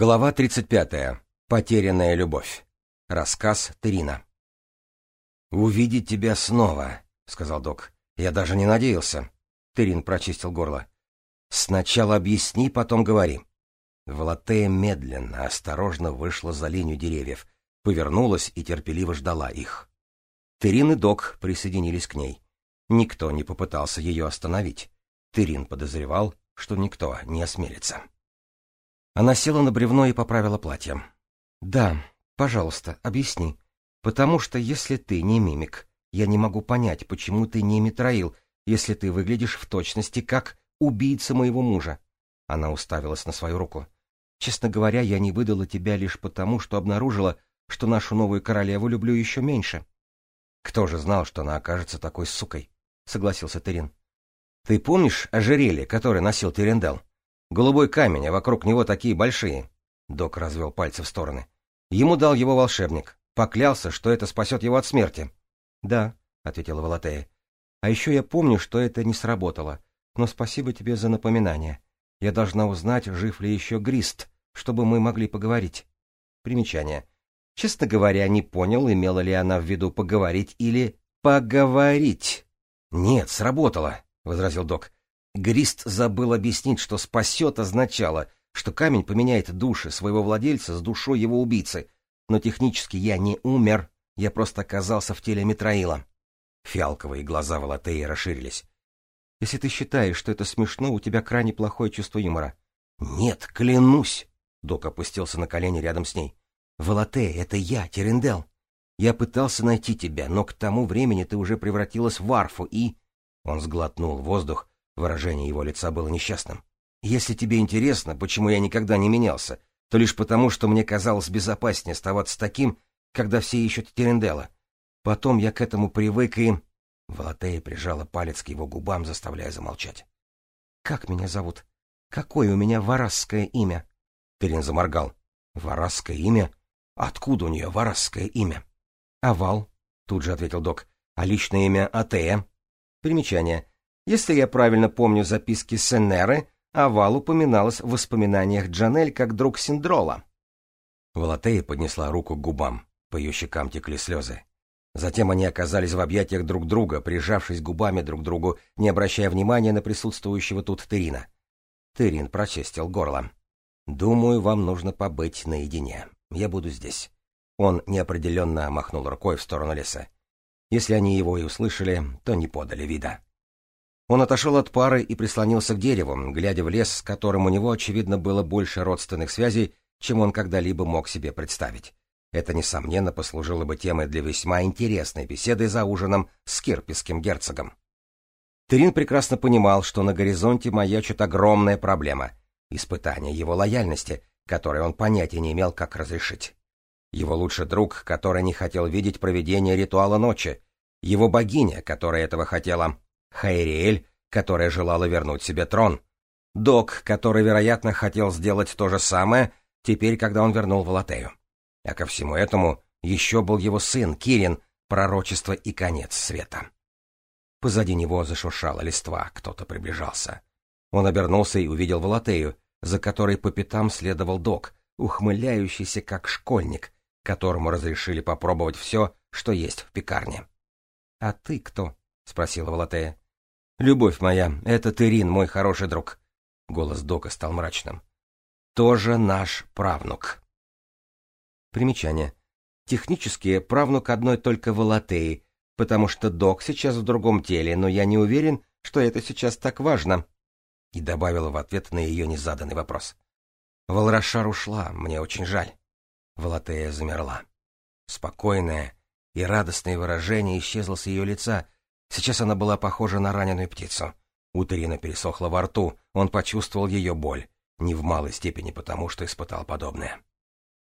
Глава 35. Потерянная любовь. Рассказ Терина. «Увидеть тебя снова», — сказал док. «Я даже не надеялся». Терин прочистил горло. «Сначала объясни, потом говори». Влатея медленно, осторожно вышла за линию деревьев, повернулась и терпеливо ждала их. Терин и док присоединились к ней. Никто не попытался ее остановить. Терин подозревал, что никто не осмелится. Она села на бревно и поправила платье. «Да, пожалуйста, объясни. Потому что если ты не мимик, я не могу понять, почему ты не Митроил, если ты выглядишь в точности как убийца моего мужа». Она уставилась на свою руку. «Честно говоря, я не выдала тебя лишь потому, что обнаружила, что нашу новую королеву люблю еще меньше». «Кто же знал, что она окажется такой сукой?» — согласился Терин. «Ты помнишь ожерелье, которое носил Терендел?» Голубой камень, а вокруг него такие большие. Док развел пальцы в стороны. Ему дал его волшебник. Поклялся, что это спасет его от смерти. — Да, — ответила Волотея. — А еще я помню, что это не сработало. Но спасибо тебе за напоминание. Я должна узнать, жив ли еще Грист, чтобы мы могли поговорить. Примечание. Честно говоря, не понял, имела ли она в виду поговорить или поговорить. — Нет, сработало, — возразил док. Грист забыл объяснить, что «спасет» означало, что камень поменяет души своего владельца с душой его убийцы. Но технически я не умер, я просто оказался в теле Митраила. Фиалковые глаза Валатеи расширились. «Если ты считаешь, что это смешно, у тебя крайне плохое чувство юмора». «Нет, клянусь!» Док опустился на колени рядом с ней. Валатея, это я, Терендел. Я пытался найти тебя, но к тому времени ты уже превратилась в арфу и...» Он сглотнул воздух, Выражение его лица было несчастным. «Если тебе интересно, почему я никогда не менялся, то лишь потому, что мне казалось безопаснее оставаться таким, когда все ищут Терендела. Потом я к этому привык и...» Валатея прижала палец к его губам, заставляя замолчать. «Как меня зовут? Какое у меня варасское имя?» Терен заморгал. «Варасское имя? Откуда у нее варасское имя?» «Овал», — тут же ответил док. «А личное имя Атея?» «Примечание. Если я правильно помню записки Сенеры, Овал упоминалась в воспоминаниях Джанель как друг Синдрола. Волотея поднесла руку к губам. По ее щекам текли слезы. Затем они оказались в объятиях друг друга, прижавшись губами друг к другу, не обращая внимания на присутствующего тут Терина. Терин прочистил горло. «Думаю, вам нужно побыть наедине. Я буду здесь». Он неопределенно махнул рукой в сторону леса. Если они его и услышали, то не подали вида. Он отошел от пары и прислонился к дереву, глядя в лес, с которым у него, очевидно, было больше родственных связей, чем он когда-либо мог себе представить. Это, несомненно, послужило бы темой для весьма интересной беседы за ужином с кирписким герцогом. Терин прекрасно понимал, что на горизонте маячит огромная проблема — испытание его лояльности, которое он понятия не имел, как разрешить. Его лучший друг, который не хотел видеть проведение ритуала ночи, его богиня, которая этого хотела, Хайриэль, которая желала вернуть себе трон. Док, который, вероятно, хотел сделать то же самое, теперь, когда он вернул Валатею, А ко всему этому еще был его сын, Кирин, пророчество и конец света. Позади него зашуршала листва, кто-то приближался. Он обернулся и увидел Валатею, за которой по пятам следовал док, ухмыляющийся как школьник, которому разрешили попробовать все, что есть в пекарне. «А ты кто?» — спросила Волотея. «Любовь моя, это Терин, мой хороший друг». Голос Дока стал мрачным. «Тоже наш правнук». Примечание. Технически правнук одной только Волотеи, потому что Док сейчас в другом теле, но я не уверен, что это сейчас так важно. И добавила в ответ на ее незаданный вопрос. Волрашар ушла, мне очень жаль. Волотея замерла. Спокойное и радостное выражение исчезло с ее лица — Сейчас она была похожа на раненую птицу. У Терина пересохла во рту, он почувствовал ее боль, не в малой степени потому, что испытал подобное.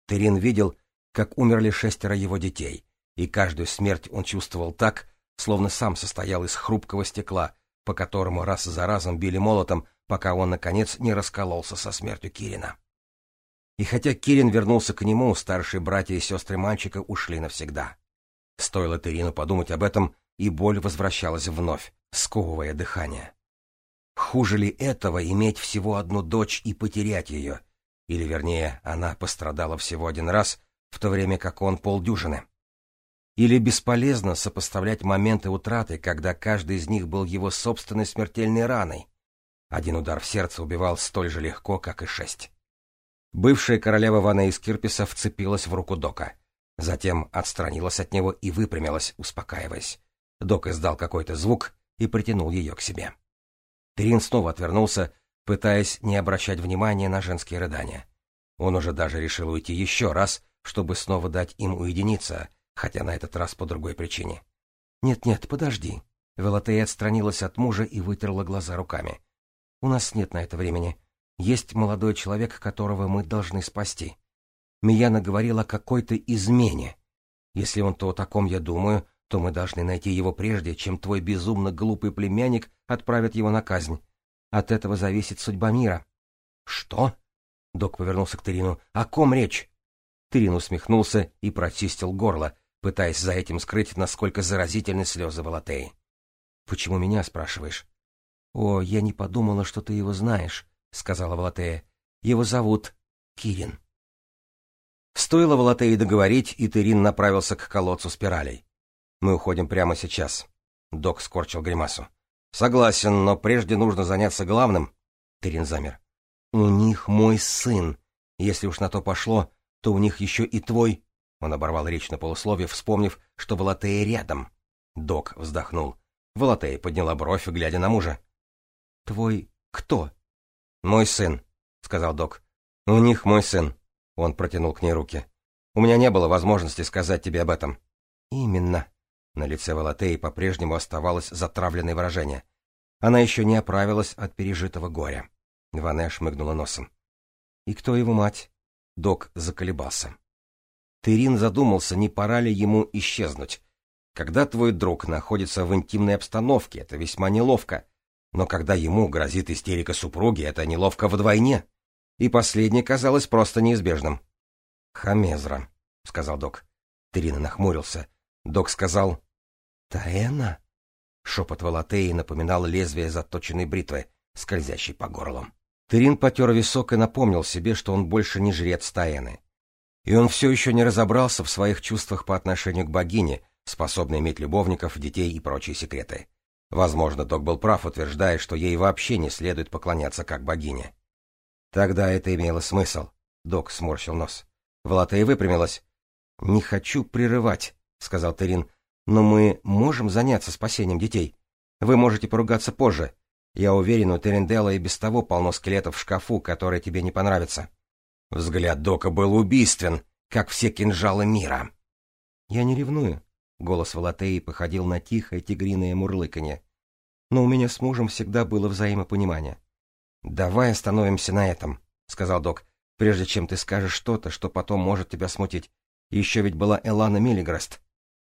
Терин видел, как умерли шестеро его детей, и каждую смерть он чувствовал так, словно сам состоял из хрупкого стекла, по которому раз за разом били молотом, пока он, наконец, не раскололся со смертью Кирина. И хотя Кирин вернулся к нему, старшие братья и сестры мальчика ушли навсегда. Стоило Терину подумать об этом, и боль возвращалась вновь, сковывая дыхание. Хуже ли этого иметь всего одну дочь и потерять ее? Или, вернее, она пострадала всего один раз, в то время как он полдюжины? Или бесполезно сопоставлять моменты утраты, когда каждый из них был его собственной смертельной раной? Один удар в сердце убивал столь же легко, как и шесть. Бывшая королева ванна из Кирписа вцепилась в руку Дока. Затем отстранилась от него и выпрямилась, успокаиваясь. Док издал какой-то звук и притянул ее к себе. Терин снова отвернулся, пытаясь не обращать внимания на женские рыдания. Он уже даже решил уйти еще раз, чтобы снова дать им уединиться, хотя на этот раз по другой причине. «Нет-нет, подожди». Велотея отстранилась от мужа и вытерла глаза руками. «У нас нет на это времени. Есть молодой человек, которого мы должны спасти. Мияна говорила о какой-то измене. Если он то о таком я думаю, то мы должны найти его прежде, чем твой безумно глупый племянник отправит его на казнь. От этого зависит судьба мира. — Что? — док повернулся к Терину. — О ком речь? Терин усмехнулся и прочистил горло, пытаясь за этим скрыть, насколько заразительны слезы Волотеи. — Почему меня спрашиваешь? — О, я не подумала, что ты его знаешь, — сказала Волотея. — Его зовут Кирин. Стоило Волотеи договорить, и Терин направился к колодцу спиралей. Мы уходим прямо сейчас. Док скорчил гримасу. Согласен, но прежде нужно заняться главным. Терин замер. У них мой сын. Если уж на то пошло, то у них еще и твой. Он оборвал речь на полусловие, вспомнив, что Волотея рядом. Док вздохнул. Волотея подняла бровь, глядя на мужа. «Твой кто?» «Мой сын», — сказал док. «У них мой сын», — он протянул к ней руки. «У меня не было возможности сказать тебе об этом». «Именно», на лице Валатеи по-прежнему оставалось затравленное выражение. Она еще не оправилась от пережитого горя. Ване шмыгнула носом. «И кто его мать?» Док заколебался. Терин задумался, не пора ли ему исчезнуть. Когда твой друг находится в интимной обстановке, это весьма неловко. Но когда ему грозит истерика супруги, это неловко вдвойне. И последнее казалось просто неизбежным. «Хамезра», — сказал док. Терин нахмурился. Док сказал «Таэна?» Шепот Валатеи напоминал лезвие заточенной бритвы, скользящей по горлам. Терин потер висок и напомнил себе, что он больше не жрец Таэны. И он все еще не разобрался в своих чувствах по отношению к богине, способной иметь любовников, детей и прочие секреты. Возможно, Док был прав, утверждая, что ей вообще не следует поклоняться как богине. Тогда это имело смысл. Док сморщил нос. Валатея выпрямилась. «Не хочу прерывать», — сказал Терин, но мы можем заняться спасением детей. Вы можете поругаться позже. Я уверен, у Теренделла и без того полно скелетов в шкафу, которые тебе не понравятся. Взгляд Дока был убийствен, как все кинжалы мира. Я не ревную. Голос Волотеи походил на тихое тигриное мурлыканье. Но у меня с мужем всегда было взаимопонимание. «Давай остановимся на этом», — сказал док, — «прежде чем ты скажешь что-то, что потом может тебя смутить. Еще ведь была Элана Миллигрест.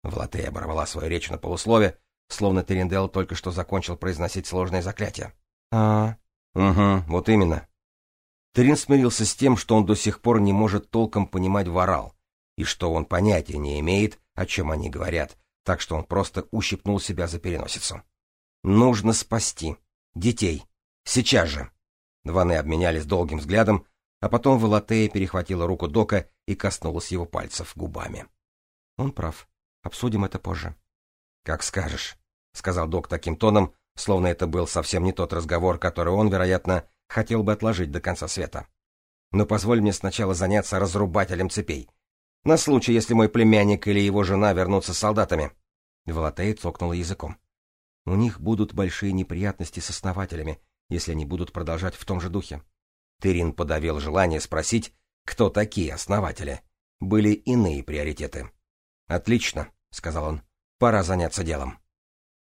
Влатей оборвала свою речь на полуслове, словно Терендел только что закончил произносить сложное заклятие. а Угу, вот именно. Терин смирился с тем, что он до сих пор не может толком понимать ворал, и что он понятия не имеет, о чем они говорят, так что он просто ущипнул себя за переносицу. «Нужно спасти. Детей. Сейчас же!» Дваны обменялись долгим взглядом, а потом Волотея перехватила руку Дока и коснулась его пальцев губами. «Он прав», Обсудим это позже. Как скажешь, сказал док таким тоном, словно это был совсем не тот разговор, который он, вероятно, хотел бы отложить до конца света. Но позволь мне сначала заняться разрубателем цепей. На случай, если мой племянник или его жена вернутся с солдатами. Волотей цокнула языком. У них будут большие неприятности с основателями, если они будут продолжать в том же духе. Терин подавил желание спросить, кто такие основатели. Были иные приоритеты. «Отлично», — сказал он. «Пора заняться делом».